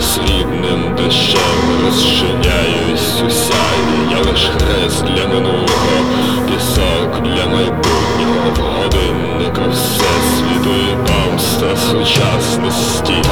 Срібним дощем розчиняюсь у сяйві, я лиш хрест для минулого. Сучасності.